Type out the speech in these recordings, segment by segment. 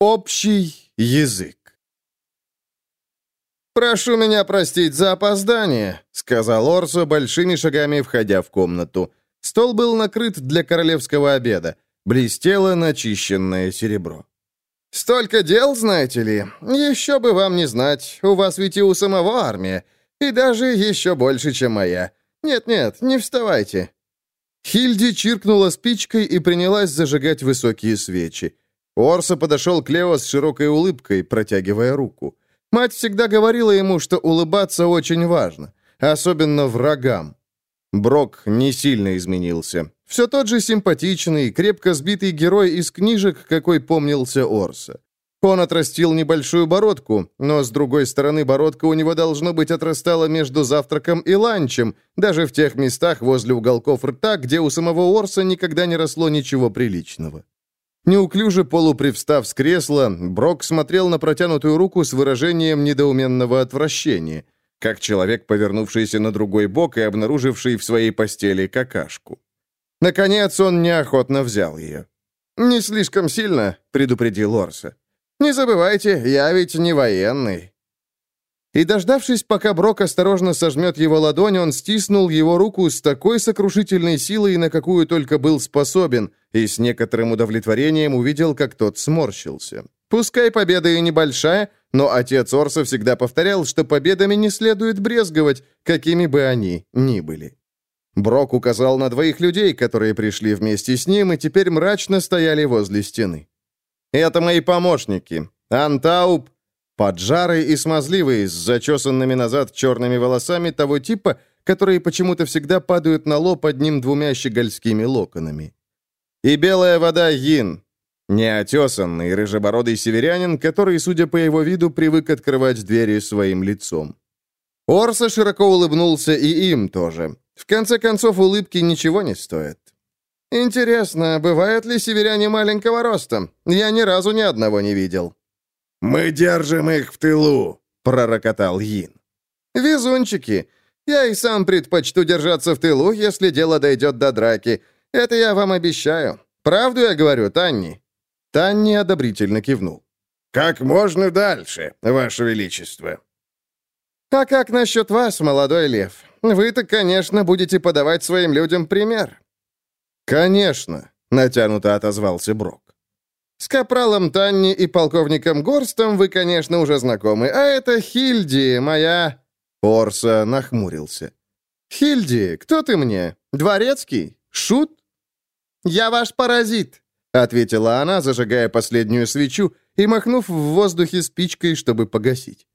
Общий язык. «Прошу меня простить за опоздание», — сказал Орсо, большими шагами входя в комнату. Стол был накрыт для королевского обеда. Блестело начищенное серебро. «Столько дел, знаете ли? Еще бы вам не знать. У вас ведь и у самого армия. И даже еще больше, чем моя. Нет-нет, не вставайте». Хильди чиркнула спичкой и принялась зажигать высокие свечи. Орса подошел к Лео с широкой улыбкой, протягивая руку. Мать всегда говорила ему, что улыбаться очень важно, особенно врагам. Брок не сильно изменился. Все тот же симпатичный, крепко сбитый герой из книжек, какой помнился Орса. Он отрастил небольшую бородку, но, с другой стороны, бородка у него, должно быть, отрастала между завтраком и ланчем, даже в тех местах возле уголков рта, где у самого Орса никогда не росло ничего приличного. Неуклюже полупривстав с кресла, Брок смотрел на протянутую руку с выражением недоуменного отвращения, как человек, повернувшийся на другой бок и обнаруживший в своей постели какашку. Наконец он неохотно взял ее. «Не слишком сильно», — предупредил Орса. «Не забывайте, я ведь не военный». И, дождавшись, пока Брок осторожно сожмет его ладонь, он стиснул его руку с такой сокрушительной силой, на какую только был способен, и с некоторым удовлетворением увидел, как тот сморщился. Пускай победа и небольшая, но отец Орса всегда повторял, что победами не следует брезговать, какими бы они ни были. Брок указал на двоих людей, которые пришли вместе с ним и теперь мрачно стояли возле стены. «Это мои помощники. Антауп Поджарый и смазливый, с зачесанными назад черными волосами того типа, которые почему-то всегда падают на лоб одним-двумя щегольскими локонами. И белая вода Йин, неотесанный рыжебородый северянин, который, судя по его виду, привык открывать двери своим лицом. Орса широко улыбнулся и им тоже. В конце концов, улыбки ничего не стоят. «Интересно, бывают ли северяне маленького роста? Я ни разу ни одного не видел». «Мы держим их в тылу», — пророкотал Йин. «Везунчики! Я и сам предпочту держаться в тылу, если дело дойдет до драки. Это я вам обещаю. Правду я говорю, Танни?» Танни одобрительно кивнул. «Как можно дальше, Ваше Величество». «А как насчет вас, молодой лев? Вы-то, конечно, будете подавать своим людям пример». «Конечно», — натянуто отозвался Брок. С капралом Танни и полковником Горстом вы, конечно, уже знакомы, а это Хильди, моя...» Орса нахмурился. «Хильди, кто ты мне? Дворецкий? Шут?» «Я ваш паразит», — ответила она, зажигая последнюю свечу и махнув в воздухе спичкой, чтобы погасить.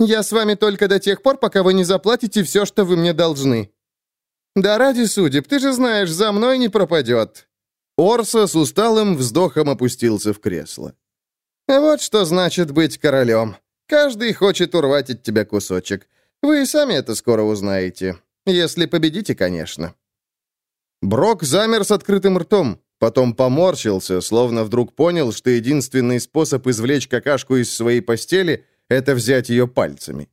«Я с вами только до тех пор, пока вы не заплатите все, что вы мне должны». «Да ради судеб, ты же знаешь, за мной не пропадет», Орса с усталым вздохом опустился в кресло. «Вот что значит быть королем. Каждый хочет урвать от тебя кусочек. Вы и сами это скоро узнаете. Если победите, конечно». Брок замер с открытым ртом, потом поморщился, словно вдруг понял, что единственный способ извлечь какашку из своей постели — это взять ее пальцами.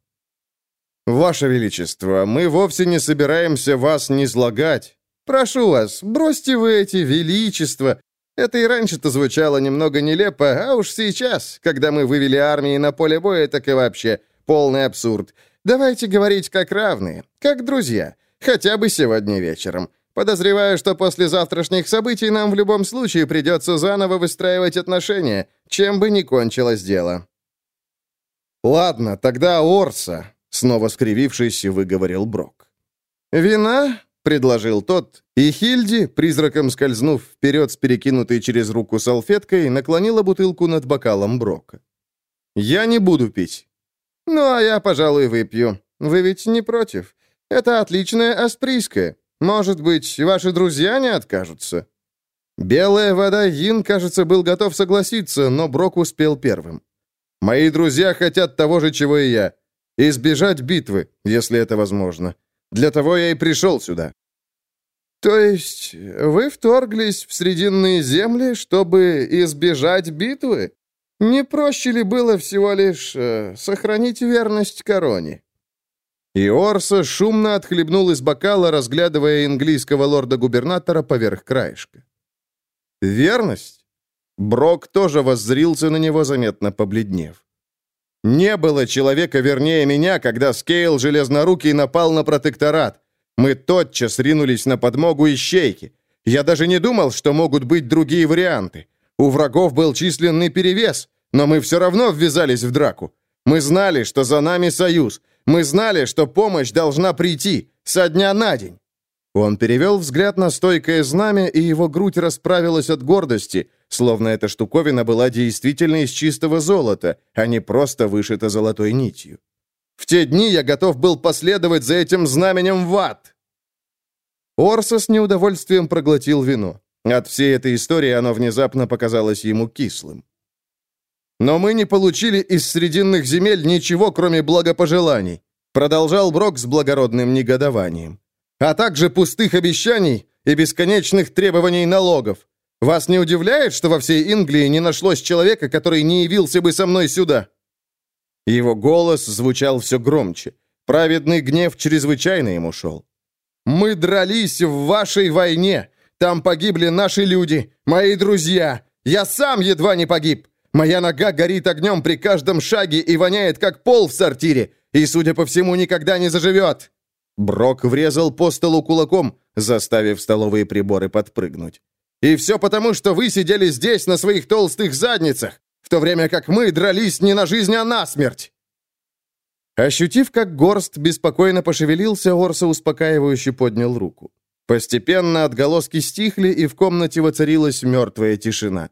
«Ваше Величество, мы вовсе не собираемся вас низлагать. Прошу вас, бросьте вы эти величества. Это и раньше-то звучало немного нелепо, а уж сейчас, когда мы вывели армии на поле боя, так и вообще полный абсурд. Давайте говорить как равные, как друзья, хотя бы сегодня вечером. Подозреваю, что после завтрашних событий нам в любом случае придется заново выстраивать отношения, чем бы ни кончилось дело». «Ладно, тогда Орса», — снова скривившись, выговорил Брок. «Вина? Предложил тот, и Хильди, призраком скользнув вперед с перекинутой через руку салфеткой, наклонила бутылку над бокалом Брока. «Я не буду пить». «Ну, а я, пожалуй, выпью. Вы ведь не против? Это отличная асприйская. Может быть, ваши друзья не откажутся?» Белая вода Йин, кажется, был готов согласиться, но Брок успел первым. «Мои друзья хотят того же, чего и я. Избежать битвы, если это возможно. Для того я и пришел сюда». «То есть вы вторглись в Срединные земли, чтобы избежать битвы? Не проще ли было всего лишь э, сохранить верность короне?» И Орса шумно отхлебнул из бокала, разглядывая английского лорда-губернатора поверх краешка. «Верность? Брок тоже воззрился на него, заметно побледнев. «Не было человека вернее меня, когда Скейл Железнорукий напал на протекторат. Мы тотчас ринулись на подмогу ищейки. Я даже не думал, что могут быть другие варианты. У врагов был численный перевес, но мы все равно ввязались в драку. Мы знали, что за нами союз. Мы знали, что помощь должна прийти со дня на день. Он перевел взгляд на стойкое знамя, и его грудь расправилась от гордости, словно эта штуковина была действительно из чистого золота, а не просто вышита золотой нитью. В те дни я готов был последовать за этим знаменем в ад. Орса с неудовольствием проглотил вино. От всей этой истории оно внезапно показалось ему кислым. «Но мы не получили из Срединных земель ничего, кроме благопожеланий», продолжал Брок с благородным негодованием а также пустых обещаний и бесконечных требований налогов. Вас не удивляет, что во всей Инглии не нашлось человека, который не явился бы со мной сюда?» Его голос звучал все громче. Праведный гнев чрезвычайно ему шел. «Мы дрались в вашей войне. Там погибли наши люди, мои друзья. Я сам едва не погиб. Моя нога горит огнем при каждом шаге и воняет, как пол в сортире, и, судя по всему, никогда не заживет. Брок врезал по столу кулаком, заставив столовые приборы подпрыгнуть. «И все потому, что вы сидели здесь на своих толстых задницах, в то время как мы дрались не на жизнь, а на смерть!» Ощутив, как горст беспокойно пошевелился, Орса успокаивающе поднял руку. Постепенно отголоски стихли, и в комнате воцарилась мертвая тишина.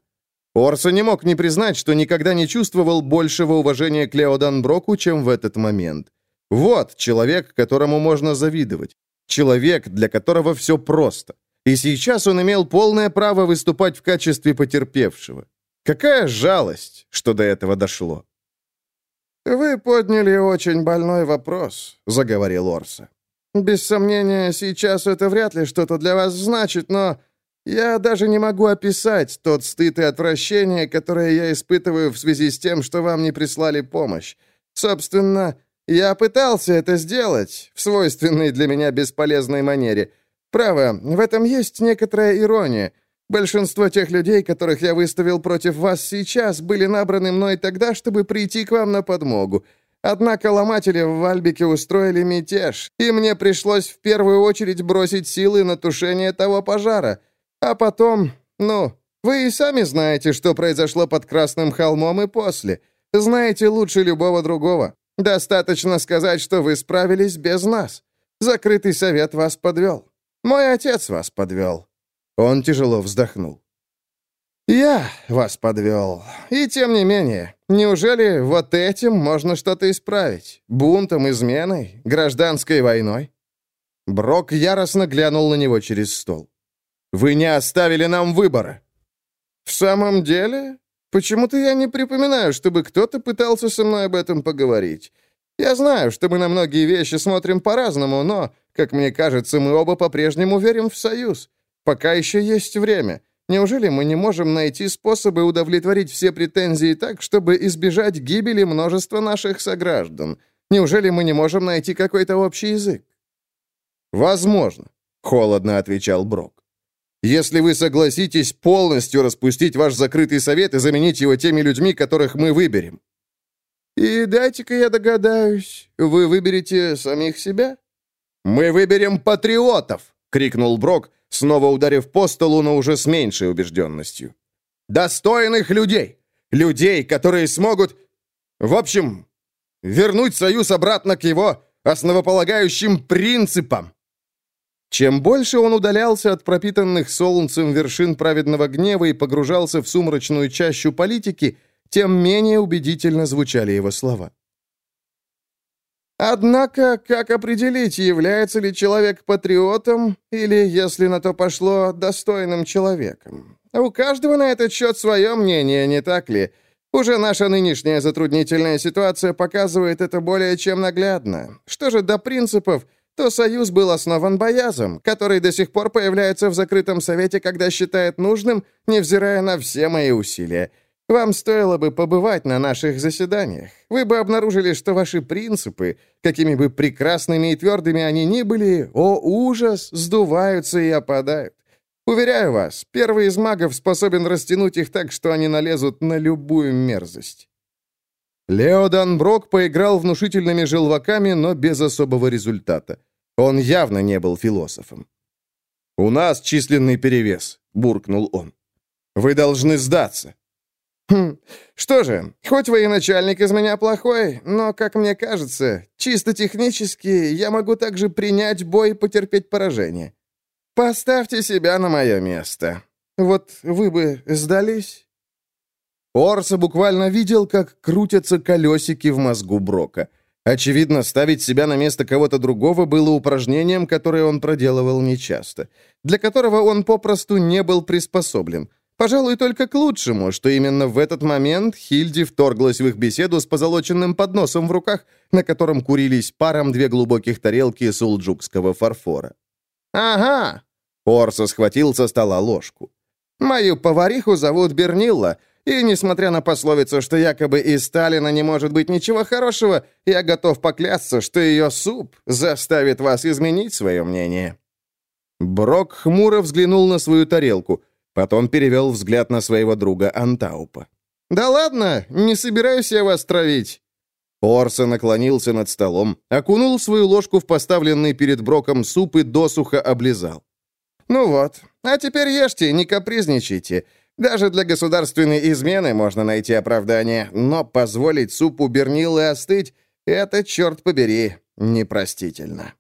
Орса не мог не признать, что никогда не чувствовал большего уважения к Леодан Броку, чем в этот момент. Вот человек, которому можно завидовать. Человек, для которого все просто. И сейчас он имел полное право выступать в качестве потерпевшего. Какая жалость, что до этого дошло. «Вы подняли очень больной вопрос», — заговорил Орса. «Без сомнения, сейчас это вряд ли что-то для вас значит, но я даже не могу описать тот стыд и отвращение, которое я испытываю в связи с тем, что вам не прислали помощь. Собственно, я пытался это сделать, в свойственной для меня бесполезной манере. Право, в этом есть некоторая ирония. Большинство тех людей, которых я выставил против вас сейчас, были набраны мной тогда, чтобы прийти к вам на подмогу. Однако ломатели в Вальбике устроили мятеж, и мне пришлось в первую очередь бросить силы на тушение того пожара. А потом, ну, вы и сами знаете, что произошло под Красным холмом и после. Знаете лучше любого другого. Достаточно сказать, что вы справились без нас. Закрытый совет вас подвел. Мой отец вас подвел». Он тяжело вздохнул. «Я вас подвел. И тем не менее, неужели вот этим можно что-то исправить? Бунтом, изменой, гражданской войной?» Брок яростно глянул на него через стол. «Вы не оставили нам выбора». «В самом деле? Почему-то я не припоминаю, чтобы кто-то пытался со мной об этом поговорить. Я знаю, что мы на многие вещи смотрим по-разному, но, как мне кажется, мы оба по-прежнему верим в союз. Пока еще есть время. Неужели мы не можем найти способы удовлетворить все претензии так, чтобы избежать гибели множества наших сограждан? Неужели мы не можем найти какой-то общий язык? Возможно, холодно отвечал Брок. Если вы согласитесь полностью распустить ваш закрытый совет и заменить его теми людьми, которых мы выберем». «И дайте-ка я догадаюсь, вы выберете самих себя?» «Мы выберем патриотов!» — крикнул Брок, снова ударив по столу, но уже с меньшей убежденностью. «Достойных людей! Людей, которые смогут... В общем, вернуть Союз обратно к его основополагающим принципам!» Чем больше он удалялся от пропитанных солнцем вершин праведного гнева и погружался в сумрачную чащу политики, тем менее убедительно звучали его слова. Однако, как определить, является ли человек патриотом или, если на то пошло, достойным человеком? У каждого на этот счет свое мнение, не так ли? Уже наша нынешняя затруднительная ситуация показывает это более чем наглядно. Что же до принципов, то союз был основан Боязом, который до сих пор появляется в закрытом совете, когда считает нужным, невзирая на все мои усилия. Вам стоило бы побывать на наших заседаниях. Вы бы обнаружили, что ваши принципы, какими бы прекрасными и твердыми они ни были, о ужас, сдуваются и опадают. Уверяю вас, первый из магов способен растянуть их так, что они налезут на любую мерзость. Лео Данброк поиграл внушительными желваками, но без особого результата. Он явно не был философом. «У нас численный перевес», — буркнул он. «Вы должны сдаться». «Хм, что же, хоть военачальник из меня плохой, но, как мне кажется, чисто технически я могу также принять бой и потерпеть поражение. Поставьте себя на мое место. Вот вы бы сдались?» Орса буквально видел, как крутятся колесики в мозгу Брока. Очевидно, ставить себя на место кого-то другого было упражнением, которое он проделывал нечасто, для которого он попросту не был приспособлен. Пожалуй, только к лучшему, что именно в этот момент Хильди вторглась в их беседу с позолоченным подносом в руках, на котором курились паром две глубоких тарелки сулджукского фарфора. «Ага!» Орса схватил со стола ложку. «Мою повариху зовут Бернилла, и, несмотря на пословицу, что якобы из Сталина не может быть ничего хорошего, я готов поклясться, что ее суп заставит вас изменить свое мнение». Брок хмуро взглянул на свою тарелку, потом перевел взгляд на своего друга Антаупа. «Да ладно, не собираюсь я вас травить». Орса наклонился над столом, окунул свою ложку в поставленный перед Броком суп и досуха облизал. «Ну вот, а теперь ешьте, не капризничайте. Даже для государственной измены можно найти оправдание, но позволить супу Бернилы остыть — это, черт побери, непростительно.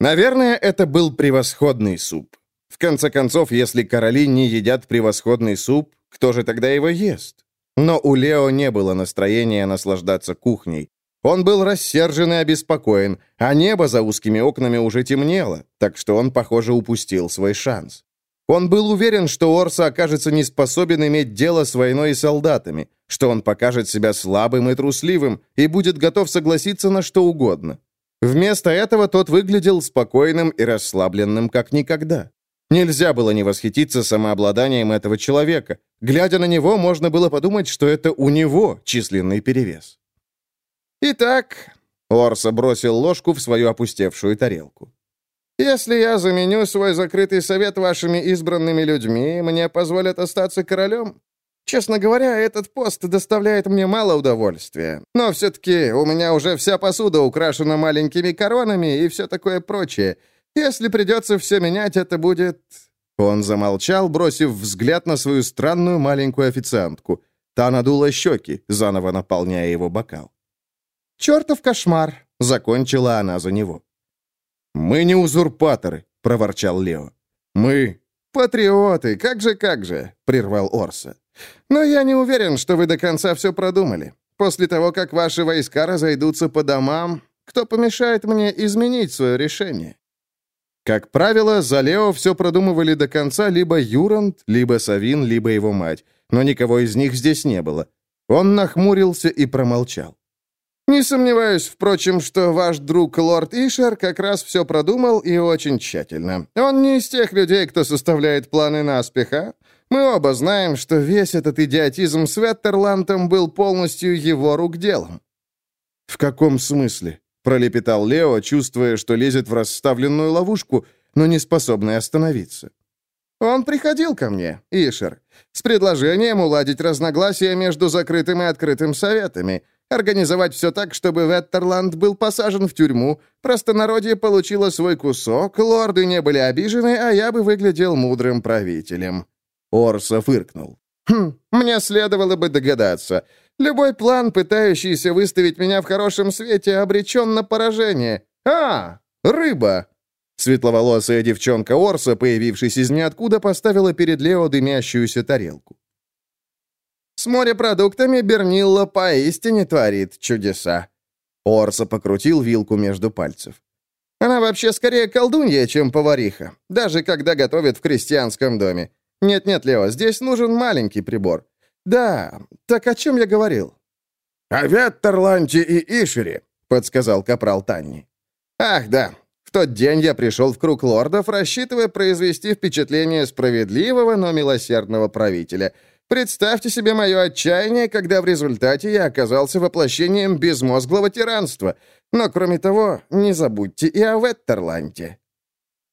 Наверное, это был превосходный суп. В конце концов, если короли не едят превосходный суп, кто же тогда его ест? Но у Лео не было настроения наслаждаться кухней. Он был рассержен и обеспокоен, а небо за узкими окнами уже темнело, так что он, похоже, упустил свой шанс. Он был уверен, что Орса окажется не способен иметь дело с войной и солдатами, что он покажет себя слабым и трусливым и будет готов согласиться на что угодно. Вместо этого тот выглядел спокойным и расслабленным, как никогда. Нельзя было не восхититься самообладанием этого человека. Глядя на него, можно было подумать, что это у него численный перевес. «Итак...» — Орса бросил ложку в свою опустевшую тарелку. Если я заменю свой закрытый совет вашими избранными людьми, мне позволят остаться королем? Честно говоря, этот пост доставляет мне мало удовольствия. Но все-таки у меня уже вся посуда украшена маленькими коронами и все такое прочее. Если придется все менять, это будет...» Он замолчал, бросив взгляд на свою странную маленькую официантку. Та надула щеки, заново наполняя его бокал. «Чертов кошмар!» — закончила она за него. «Мы не узурпаторы», — проворчал Лео. «Мы...» «Патриоты, как же, как же», — прервал Орса. «Но я не уверен, что вы до конца все продумали. После того, как ваши войска разойдутся по домам, кто помешает мне изменить свое решение?» Как правило, за Лео все продумывали до конца либо Юранд, либо Савин, либо его мать, но никого из них здесь не было. Он нахмурился и промолчал. Не сомневаюсь, впрочем, что ваш друг лорд Ишер как раз все продумал и очень тщательно. Он не из тех людей, кто составляет планы наспех, а? Мы оба знаем, что весь этот идиотизм с Веттерлантом был полностью его рук делом». «В каком смысле?» — пролепетал Лео, чувствуя, что лезет в расставленную ловушку, но не способный остановиться. «Он приходил ко мне, Ишер, с предложением уладить разногласия между закрытым и открытым советами» Организовать все так, чтобы Веттерланд был посажен в тюрьму, простонародье получило свой кусок, лорды не были обижены, а я бы выглядел мудрым правителем». Орса фыркнул. «Хм, мне следовало бы догадаться. Любой план, пытающийся выставить меня в хорошем свете, обречен на поражение. А, рыба!» Светловолосая девчонка Орса, появившись из ниоткуда, поставила перед Лео дымящуюся тарелку. С морепродуктами Бернилла поистине творит чудеса». Орса покрутил вилку между пальцев. «Она вообще скорее колдунья, чем повариха, даже когда готовит в крестьянском доме. Нет-нет, Лео, здесь нужен маленький прибор. Да, так о чем я говорил?» «О Веттерланте и Ишере», — подсказал капрал Танни. «Ах, да. В тот день я пришел в круг лордов, рассчитывая произвести впечатление справедливого, но милосердного правителя. Представьте себе мое отчаяние, когда в результате я оказался воплощением безмозглого тиранства. Но, кроме того, не забудьте и о Веттерланте».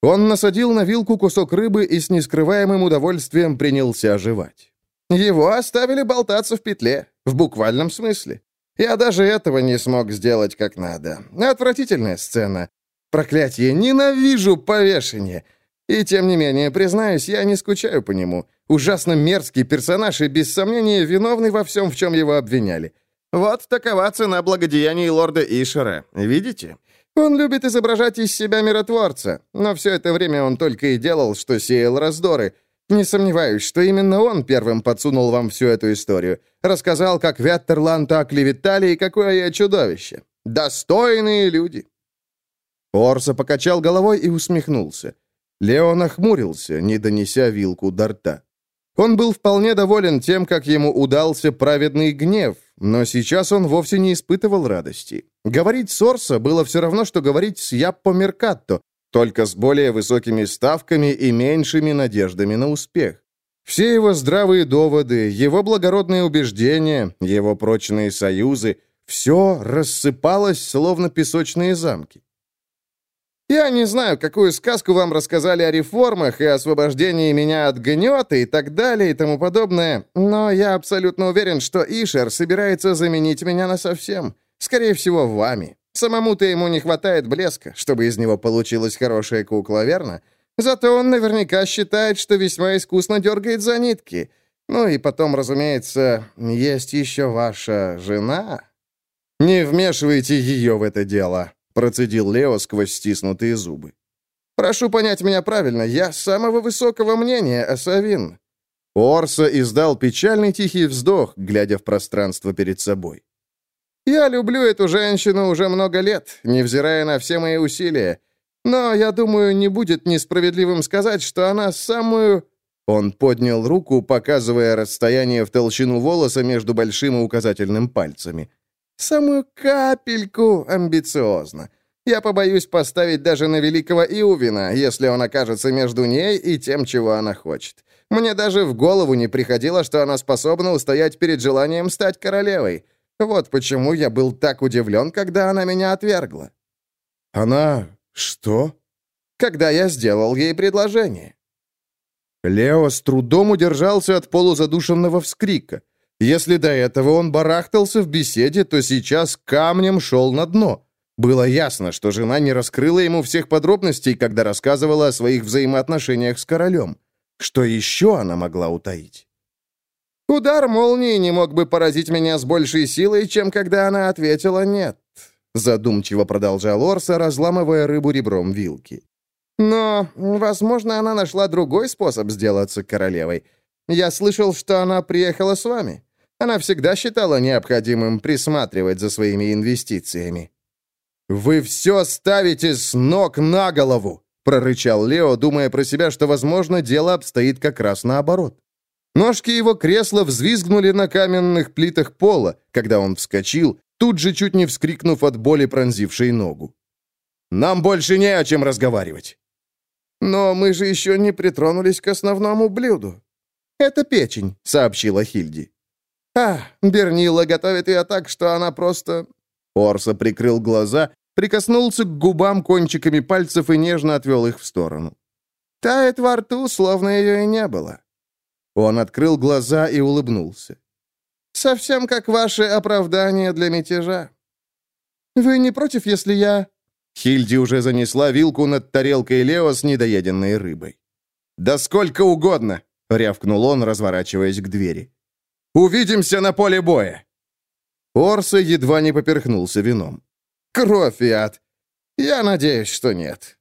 Он насадил на вилку кусок рыбы и с нескрываемым удовольствием принялся оживать. Его оставили болтаться в петле, в буквальном смысле. Я даже этого не смог сделать как надо. Отвратительная сцена. Проклятие, ненавижу повешение. И тем не менее, признаюсь, я не скучаю по нему. Ужасно мерзкий персонаж и, без сомнения, виновный во всем, в чем его обвиняли. Вот такова цена благодеяний лорда Ишера. Видите? Он любит изображать из себя миротворца, но все это время он только и делал, что сеял раздоры. Не сомневаюсь, что именно он первым подсунул вам всю эту историю. Рассказал, как Веттерланта оклеветали и какое я чудовище. Достойные люди. Орса покачал головой и усмехнулся. Лео нахмурился, не донеся вилку до рта. Он был вполне доволен тем, как ему удался праведный гнев, но сейчас он вовсе не испытывал радости. Говорить с Орса было все равно, что говорить с Яппо Меркатто, только с более высокими ставками и меньшими надеждами на успех. Все его здравые доводы, его благородные убеждения, его прочные союзы — все рассыпалось, словно песочные замки. Я не знаю, какую сказку вам рассказали о реформах и освобождении меня от гнета и так далее и тому подобное, но я абсолютно уверен, что Ишер собирается заменить меня насовсем. Скорее всего, вами. Самому-то ему не хватает блеска, чтобы из него получилась хорошая кукла, верно? Зато он наверняка считает, что весьма искусно дергает за нитки. Ну и потом, разумеется, есть еще ваша жена. Не вмешивайте ее в это дело, Процедил Лео сквозь стиснутые зубы. «Прошу понять меня правильно, я самого высокого мнения о Савин». Орса издал печальный тихий вздох, глядя в пространство перед собой. «Я люблю эту женщину уже много лет, невзирая на все мои усилия. Но, я думаю, не будет несправедливым сказать, что она самую...» Он поднял руку, показывая расстояние в толщину волоса между большим и указательным пальцами. Самую капельку амбициозно. Я побоюсь поставить даже на великого Иувина, если он окажется между ней и тем, чего она хочет. Мне даже в голову не приходило, что она способна устоять перед желанием стать королевой. Вот почему я был так удивлен, когда она меня отвергла. Она... что? Когда я сделал ей предложение. Лео с трудом удержался от полузадушенного вскрика. Если до этого он барахтался в беседе, то сейчас камнем шел на дно. Было ясно, что жена не раскрыла ему всех подробностей, когда рассказывала о своих взаимоотношениях с королем. Что еще она могла утаить? «Удар молнии не мог бы поразить меня с большей силой, чем когда она ответила «нет», — задумчиво продолжал Орса, разламывая рыбу ребром вилки. «Но, возможно, она нашла другой способ сделаться королевой. Я слышал, что она приехала с вами. Она всегда считала необходимым присматривать за своими инвестициями. «Вы все ставите с ног на голову!» — прорычал Лео, думая про себя, что, возможно, дело обстоит как раз наоборот. Ножки его кресла взвизгнули на каменных плитах пола, когда он вскочил, тут же чуть не вскрикнув от боли, пронзившей ногу. «Нам больше не о чем разговаривать!» «Но мы же еще не притронулись к основному блюду». «Это печень», — сообщила Хильди. «А, Бернила готовит ее так, что она просто...» Орса прикрыл глаза, прикоснулся к губам кончиками пальцев и нежно отвел их в сторону. «Тает во рту, словно ее и не было». Он открыл глаза и улыбнулся. «Совсем как ваше оправдание для мятежа. Вы не против, если я...» Хильди уже занесла вилку над тарелкой Лео с недоеденной рыбой. «Да сколько угодно!» — рявкнул он, разворачиваясь к двери. Увидимся на поле боя!» Орса едва не поперхнулся вином. «Кровь и ад! Я надеюсь, что нет».